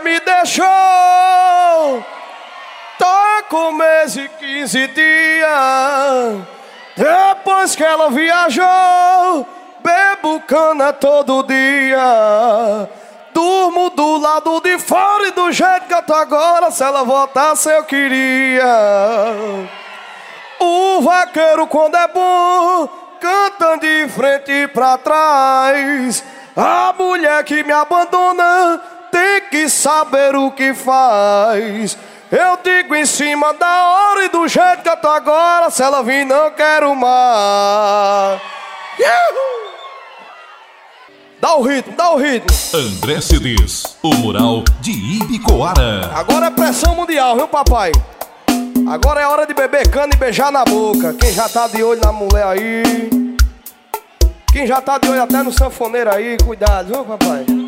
me deixou. Tá com mês e 15 dias. Depois que ela viajou, bebo cana todo dia. Durmo do lado de fora e do jeito que eu tô agora. Se ela voltasse, eu queria. O vaqueiro, quando é bom, canta de frente pra trás. A mulher que me abandona tem que saber o que faz. Eu digo em cima da hora e do jeito que eu tô agora. Se ela vir, não quero mais. Uhul! Dá o ritmo, dá o ritmo. André Cedês, o mural de Ibicoara. Agora é pressão mundial, viu, papai? Agora é hora de beber cana e beijar na boca. Quem já tá de olho na mulher aí. Quem já tá de olho até no sanfoneiro aí, cuidado, viu, papai?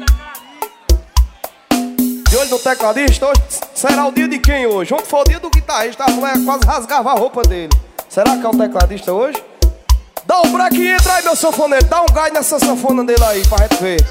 De olho no tecladista, hoje será o dia de quem hoje? Ontem foi o dia do guitarrista, a mulher quase rasgava a roupa dele. Será que é o tecladista hoje? Dá um break e entra aí, meu sanfoneiro. Dá um gás nessa sanfona dele aí, pra gente ver.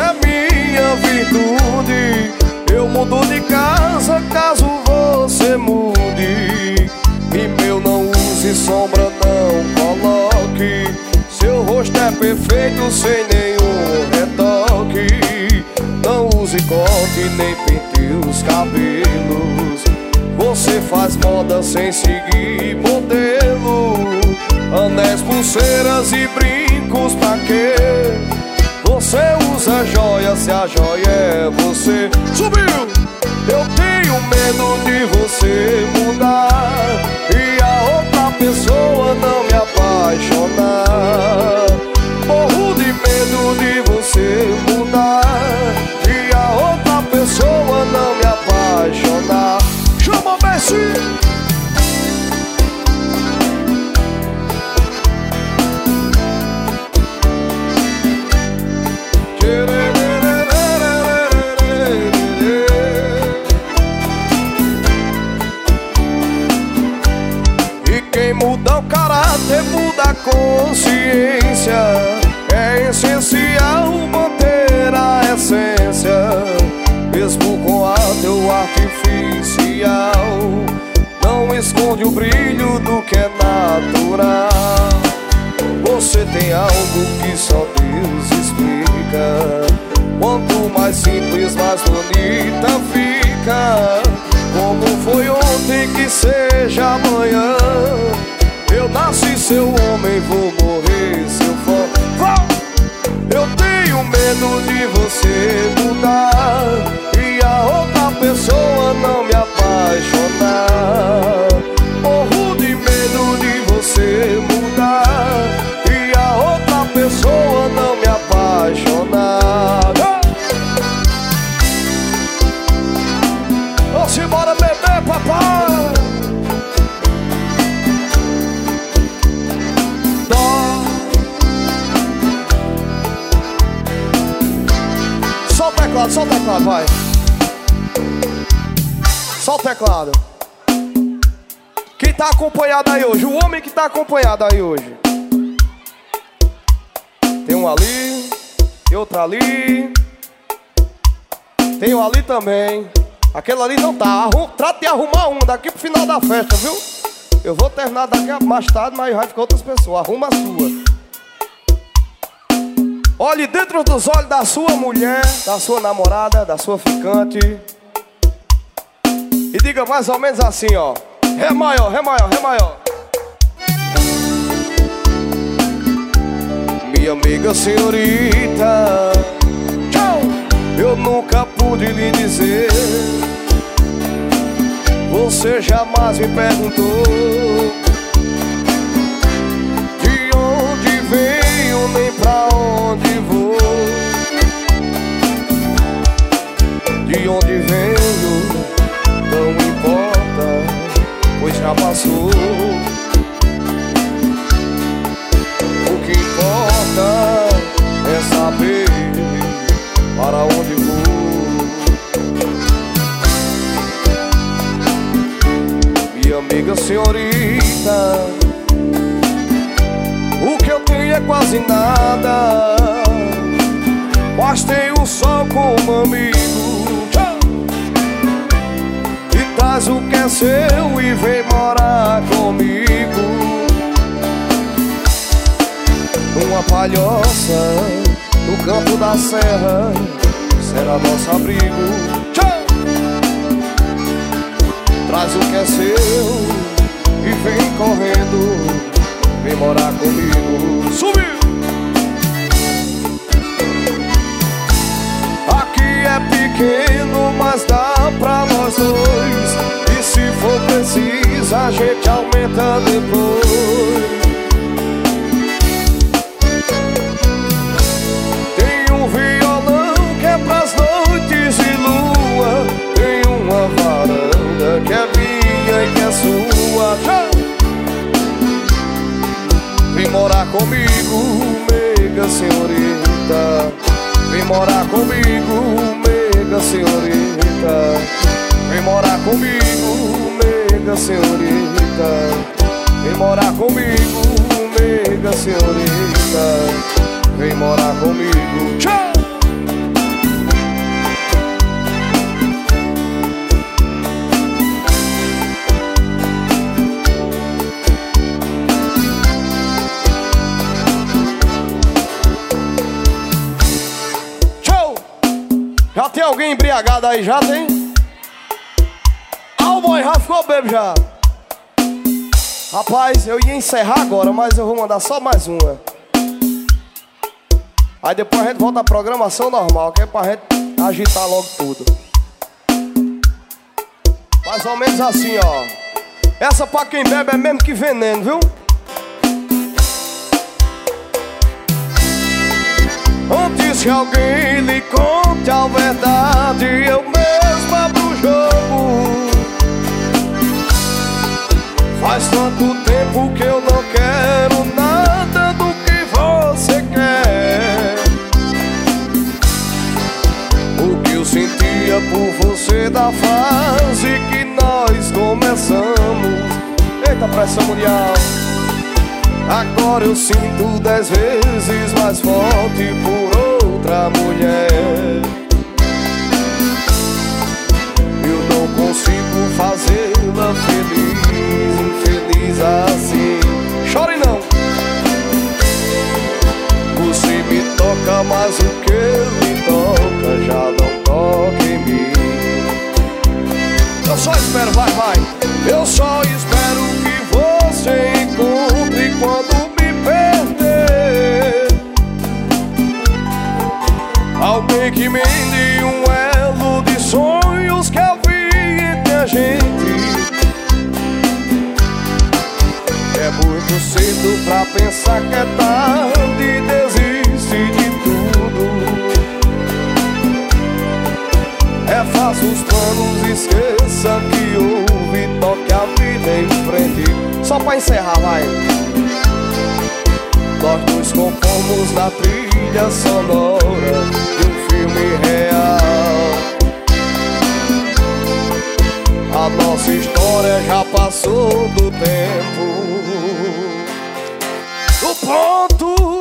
É minha virtude. Eu mudo de casa caso você mude. E meu não use sombra, não coloque. Seu rosto é perfeito sem nenhum retoque. Não use corte nem pinte os cabelos. Você faz moda sem seguir modelo. Anéis, pulseiras e brincos pra quê? A joia é você. Subiu! Eu tenho medo de você mudar caráter muda a consciência. É essencial manter a essência, mesmo com a teu artificial. Não esconde o brilho do que é natural. Você tem algo que só Deus explica. Quanto mais simples, mais bonita fica. Como foi ontem que seja seu homem, vou morrer seu fã. Vá! Eu tenho medo de você mudar teclado, só o teclado, vai. Só o teclado. Quem tá acompanhado aí hoje? O homem que tá acompanhado aí hoje. Tem um ali, tem outro ali. Tem um ali também. Aquele ali não tá. Arrum, trata de arrumar um daqui pro final da festa, viu? Eu vou terminar daqui mais tarde, mas vai ficar outras pessoas. Arruma a sua. Olhe dentro dos olhos da sua mulher, da sua namorada, da sua ficante. E diga mais ou menos assim, ó. Ré maior, ré maior, ré maior. Minha amiga senhorita. Eu nunca pude lhe dizer. Você jamais me perguntou já passou. O que importa é saber para onde vou. Minha amiga senhorita, o que eu tenho é quase nada. Mas tenho o sol como amigo. Traz o que é seu e vem morar comigo. Uma palhoça no campo da serra Será nosso abrigo. Traz o que é seu e vem correndo Vem morar comigo. Subiu! Gente aumenta depois. Tem um violão que é pras noites de lua. Tem uma varanda que é minha e que é sua. Vem morar comigo, mega senhorita. Vem morar comigo, mega senhorita. Vem morar comigo, mega senhorita Vem morar comigo, mega senhorita Vem morar comigo Tchau! Já tem alguém embriagado aí? Já tem? Ah, o boy já ficou bebo já. Rapaz, eu ia encerrar agora, mas eu vou mandar só mais uma. Aí depois a gente volta à programação normal, que é pra gente agitar logo tudo. Mais ou menos assim, ó. Essa pra quem bebe é mesmo que veneno, viu? Antes que alguém lhe conte a verdade Eu mesmo abro o jogo Faz tanto tempo que eu não quero nada do que você quer. O que eu sentia por você da fase que nós começamos. Eita pressão mundial. Agora eu sinto dez vezes mais forte por outra mulher pra pensar que é tarde Desiste de tudo. É faça os planos, esqueça que houve Toque a vida em frente. Só pra encerrar, vai. Nós nos compomos na trilha sonora De um filme real. A nossa história já passou do tempo ponto